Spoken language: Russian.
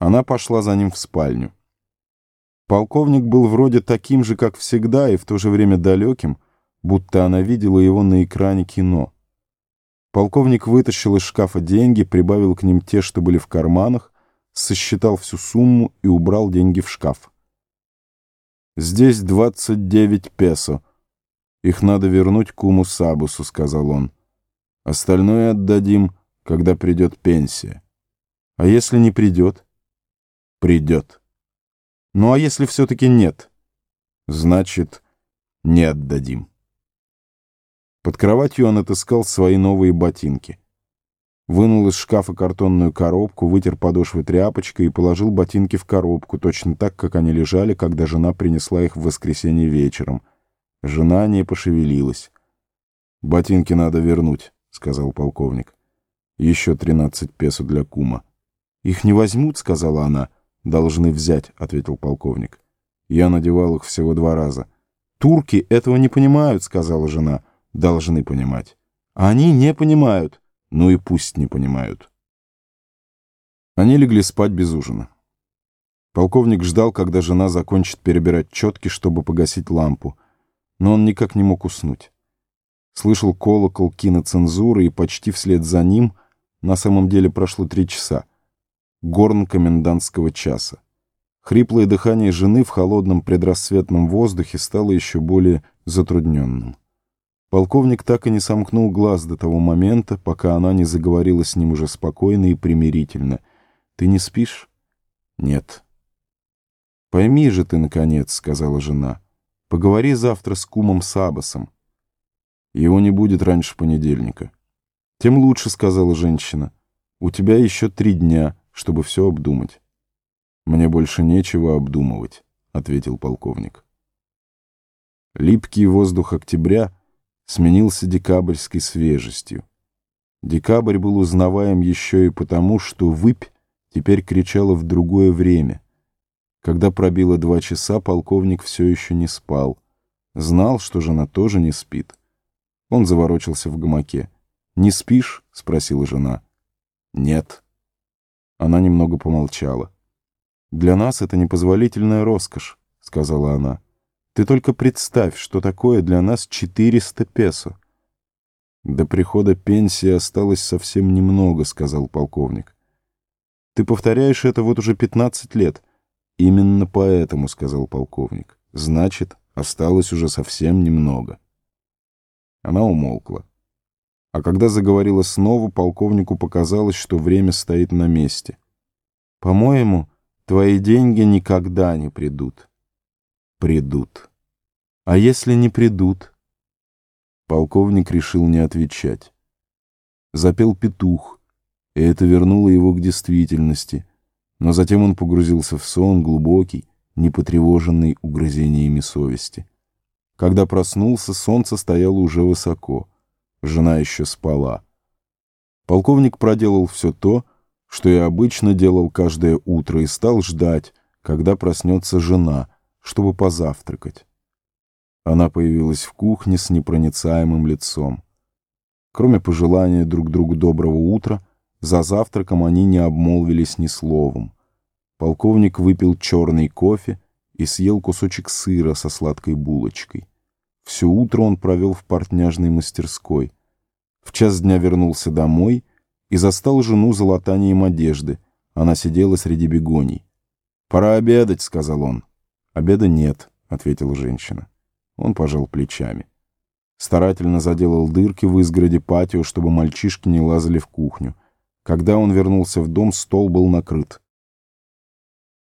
Она пошла за ним в спальню. Полковник был вроде таким же, как всегда, и в то же время далеким, будто она видела его на экране кино. Полковник вытащил из шкафа деньги, прибавил к ним те, что были в карманах, сосчитал всю сумму и убрал деньги в шкаф. «Здесь двадцать девять песо. Их надо вернуть куму Сабусу», — сказал он. «Остальное отдадим, когда придет пенсия». «А если не придет?» «Придет». «Ну а если все-таки нет?» «Значит, не отдадим». Под кроватью он отыскал свои новые ботинки. Вынул из шкафа картонную коробку, вытер подошвы тряпочкой и положил ботинки в коробку, точно так, как они лежали, когда жена принесла их в воскресенье вечером. Жена не пошевелилась. «Ботинки надо вернуть», — сказал полковник. «Еще тринадцать песо для кума». «Их не возьмут», — сказала она. «Должны взять», — ответил полковник. «Я надевал их всего два раза». «Турки этого не понимают», — сказала жена. «Должны понимать». «А они не понимают». Ну и пусть не понимают. Они легли спать без ужина. Полковник ждал, когда жена закончит перебирать четки, чтобы погасить лампу, но он никак не мог уснуть. Слышал колокол киноцензуры, и почти вслед за ним, на самом деле прошло три часа, горн комендантского часа. Хриплое дыхание жены в холодном предрассветном воздухе стало еще более затрудненным. Полковник так и не сомкнул глаз до того момента, пока она не заговорила с ним уже спокойно и примирительно. «Ты не спишь?» «Нет». «Пойми же ты, наконец», — сказала жена. «Поговори завтра с кумом Сабасом». «Его не будет раньше понедельника». «Тем лучше», — сказала женщина. «У тебя еще три дня, чтобы все обдумать». «Мне больше нечего обдумывать», — ответил полковник. Липкий воздух октября — сменился декабрьской свежестью. Декабрь был узнаваем еще и потому, что выпь теперь кричала в другое время. Когда пробило два часа, полковник все еще не спал. Знал, что жена тоже не спит. Он заворочился в гамаке. «Не спишь?» — спросила жена. «Нет». Она немного помолчала. «Для нас это непозволительная роскошь», — сказала она. Ты только представь, что такое для нас 400 песо. До прихода пенсии осталось совсем немного, сказал полковник. Ты повторяешь это вот уже 15 лет. Именно поэтому, сказал полковник. Значит, осталось уже совсем немного. Она умолкла. А когда заговорила снова, полковнику показалось, что время стоит на месте. «По-моему, твои деньги никогда не придут» придут. А если не придут? Полковник решил не отвечать. Запел петух, и это вернуло его к действительности, но затем он погрузился в сон глубокий, не потревоженный угрызениями совести. Когда проснулся, солнце стояло уже высоко, жена еще спала. Полковник проделал все то, что и обычно делал каждое утро, и стал ждать, когда проснется жена — чтобы позавтракать. Она появилась в кухне с непроницаемым лицом. Кроме пожелания друг другу доброго утра, за завтраком они не обмолвились ни словом. Полковник выпил черный кофе и съел кусочек сыра со сладкой булочкой. Все утро он провел в портняжной мастерской. В час дня вернулся домой и застал жену за латанием одежды. Она сидела среди бегоний. «Пора обедать», — сказал он. «Обеда нет», — ответила женщина. Он пожал плечами. Старательно заделал дырки в изгороде патио, чтобы мальчишки не лазали в кухню. Когда он вернулся в дом, стол был накрыт.